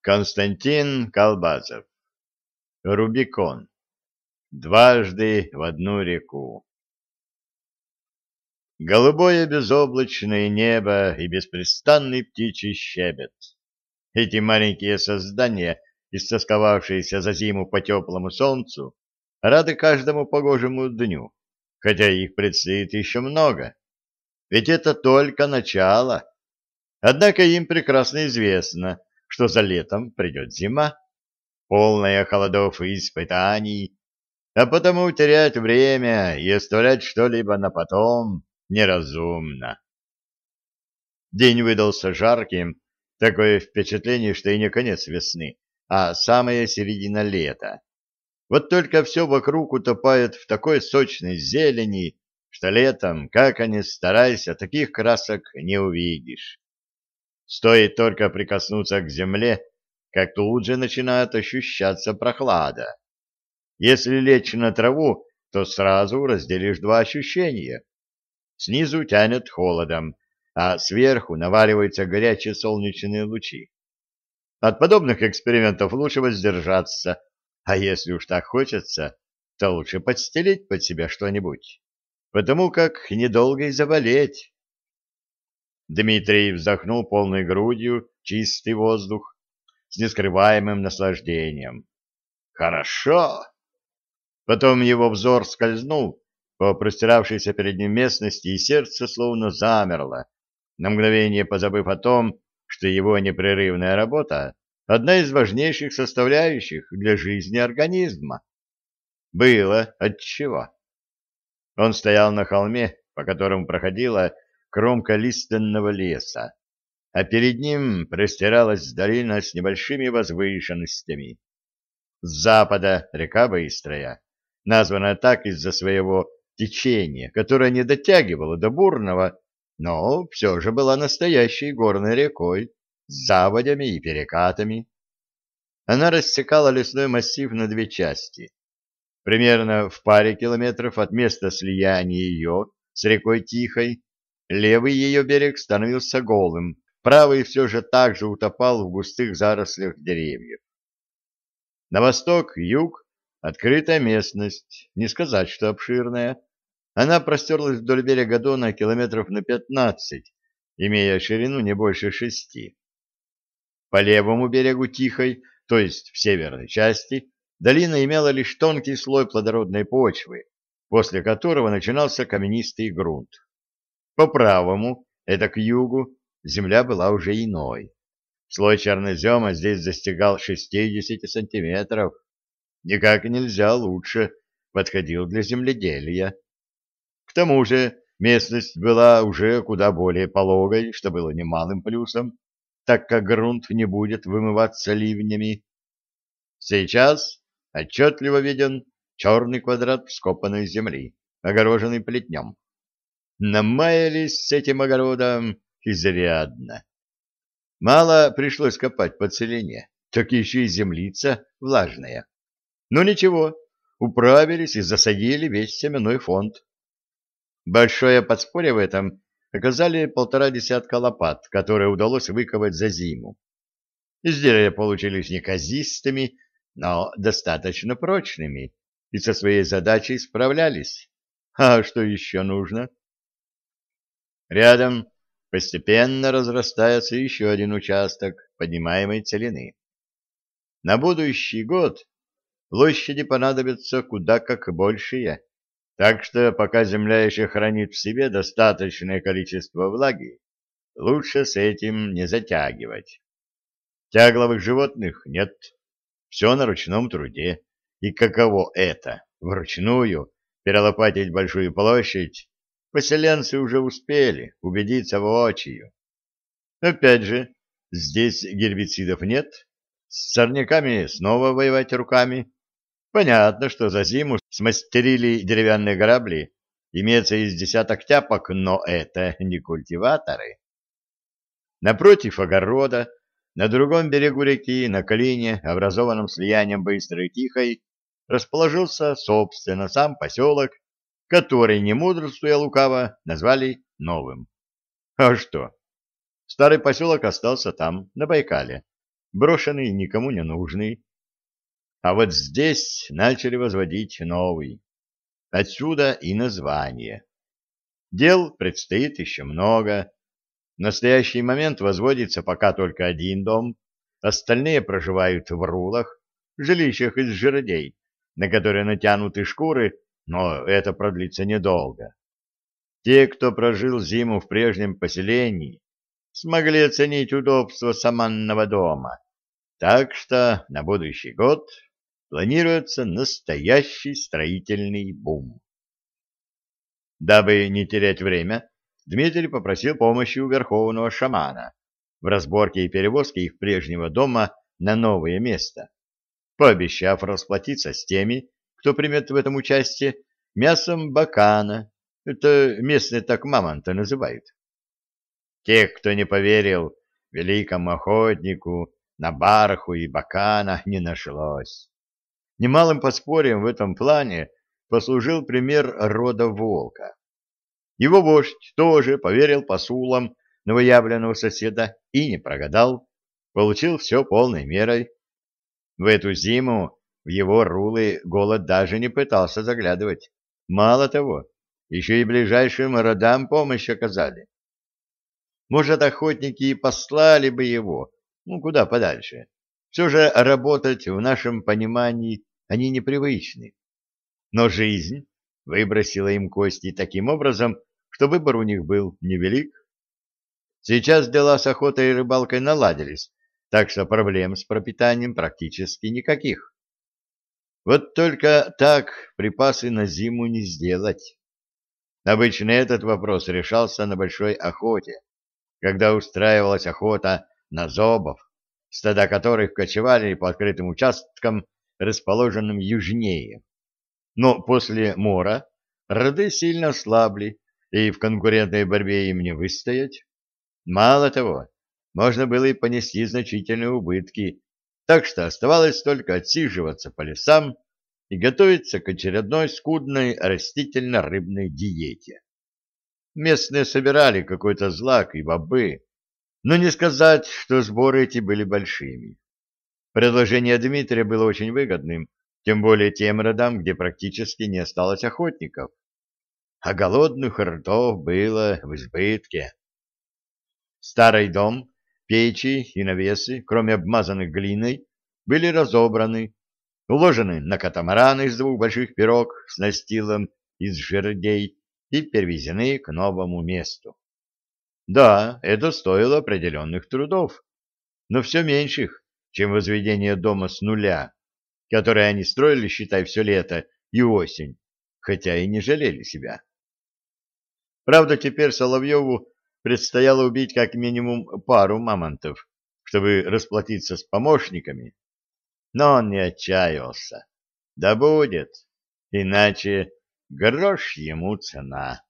Константин Колбасов. Рубикон. Дважды в одну реку. Голубое безоблачное небо и беспрестанный птичий щебет. Эти маленькие создания, истосковавшиеся за зиму по теплому солнцу, рады каждому погожему дню, хотя их предстоит еще много. Ведь это только начало. Однако им прекрасно известно, что за летом придет зима, полная холодов и испытаний, а потому терять время и оставлять что-либо на потом неразумно. День выдался жарким, такое впечатление, что и не конец весны, а самая середина лета. Вот только все вокруг утопает в такой сочной зелени, что летом, как они старайся, таких красок не увидишь. Стоит только прикоснуться к земле, как тут же начинает ощущаться прохлада. Если лечь на траву, то сразу разделишь два ощущения. Снизу тянет холодом, а сверху наваливаются горячие солнечные лучи. От подобных экспериментов лучше воздержаться, а если уж так хочется, то лучше подстелить под себя что-нибудь, потому как недолго и заболеть. Дмитрий вздохнул полной грудью чистый воздух с нескрываемым наслаждением. Хорошо! Потом его взор скользнул по простиравшейся перед ним местности, и сердце словно замерло, на мгновение позабыв о том, что его непрерывная работа — одна из важнейших составляющих для жизни организма. Было отчего. Он стоял на холме, по которому проходила кромка лиственного леса, а перед ним простиралась долина с небольшими возвышенностями. С запада река Быстрая, названная так из-за своего течения, которое не дотягивало до Бурного, но все же была настоящей горной рекой с заводями и перекатами. Она рассекала лесной массив на две части. Примерно в паре километров от места слияния ее с рекой Тихой левый ее берег становился голым, правый все же также утопал в густых зарослях деревьев. На восток, юг Открытая местность, не сказать, что обширная. Она простерлась вдоль берега Дона километров на пятнадцать, имея ширину не больше шести. По левому берегу Тихой, то есть в северной части, долина имела лишь тонкий слой плодородной почвы, после которого начинался каменистый грунт. По правому, это к югу, земля была уже иной. Слой чернозема здесь достигал 60 сантиметров, никак нельзя лучше подходил для земледелия. К тому же местность была уже куда более пологой, что было немалым плюсом, так как грунт не будет вымываться ливнями. Сейчас отчетливо виден черный квадрат вскопанной земли, огороженный плетнем. Намаялись с этим огородом изрядно. Мало пришлось копать по целине, так еще и землица влажная. Но ничего, управились и засадили весь семенной фонд. Большое подспорье в этом оказали полтора десятка лопат, которые удалось выковать за зиму. Изделия получились неказистыми, но достаточно прочными, и со своей задачей справлялись. А что еще нужно? Рядом постепенно разрастается еще один участок поднимаемой целины. На будущий год площади понадобятся куда как большие, так что пока земля еще хранит в себе достаточное количество влаги, лучше с этим не затягивать. Тягловых животных нет, все на ручном труде, и каково это, вручную, перелопатить большую площадь, поселенцы уже успели убедиться воочию. Опять же, здесь гербицидов нет, с сорняками снова воевать руками, Понятно, что за зиму смастерили деревянные грабли, имеется из десяток тяпок, но это не культиваторы. Напротив огорода, на другом берегу реки, на колине, образованном слиянием быстрой и тихой, расположился, собственно, сам поселок, который, не мудрствуя лукаво, назвали новым. А что? Старый поселок остался там, на Байкале. брошенный, никому не нужный. А вот здесь начали возводить новый. Отсюда и название. Дел предстоит еще много. В настоящий момент возводится пока только один дом, остальные проживают в рулах, жилищах из жердей, на которые натянуты шкуры, но это продлится недолго. Те, кто прожил зиму в прежнем поселении, смогли оценить удобство саманного дома. Так что на будущий год планируется настоящий строительный бум. Дабы не терять время, Дмитрий попросил помощи у верховного шамана в разборке и перевозке их прежнего дома на новое место, пообещав расплатиться с теми, кто примет в этом участие, мясом бакана, это местные так мамонта называют. Тех, кто не поверил великому охотнику на барху и бакана, не нашлось. Немалым подспорьем в этом плане послужил пример рода волка. Его вождь тоже поверил посулам новоявленного соседа и не прогадал, получил все полной мерой. В эту зиму в его рулы голод даже не пытался заглядывать. Мало того, еще и ближайшим родам помощь оказали. Может, охотники и послали бы его, ну, куда подальше. Все же работать в нашем понимании они непривычны. Но жизнь выбросила им кости таким образом, что выбор у них был невелик. Сейчас дела с охотой и рыбалкой наладились, так что проблем с пропитанием практически никаких. Вот только так припасы на зиму не сделать. Обычно этот вопрос решался на большой охоте, когда устраивалась охота на зобов, стада которых кочевали по открытым участкам, расположенным южнее. Но после мора роды сильно ослабли, и в конкурентной борьбе им не выстоять. Мало того, можно было и понести значительные убытки, так что оставалось только отсиживаться по лесам и готовиться к очередной скудной растительно-рыбной диете. Местные собирали какой-то злак и бобы, но не сказать, что сборы эти были большими. Предложение Дмитрия было очень выгодным, тем более тем родам, где практически не осталось охотников. А голодных ртов было в избытке. Старый дом, печи и навесы, кроме обмазанных глиной, были разобраны, уложены на катамаран из двух больших пирог с настилом из жердей и перевезены к новому месту. Да, это стоило определенных трудов, но все меньших, чем возведение дома с нуля, которое они строили, считай, все лето и осень, хотя и не жалели себя. Правда, теперь Соловьеву предстояло убить как минимум пару мамонтов, чтобы расплатиться с помощниками, но он не отчаивался. Да будет, иначе грош ему цена.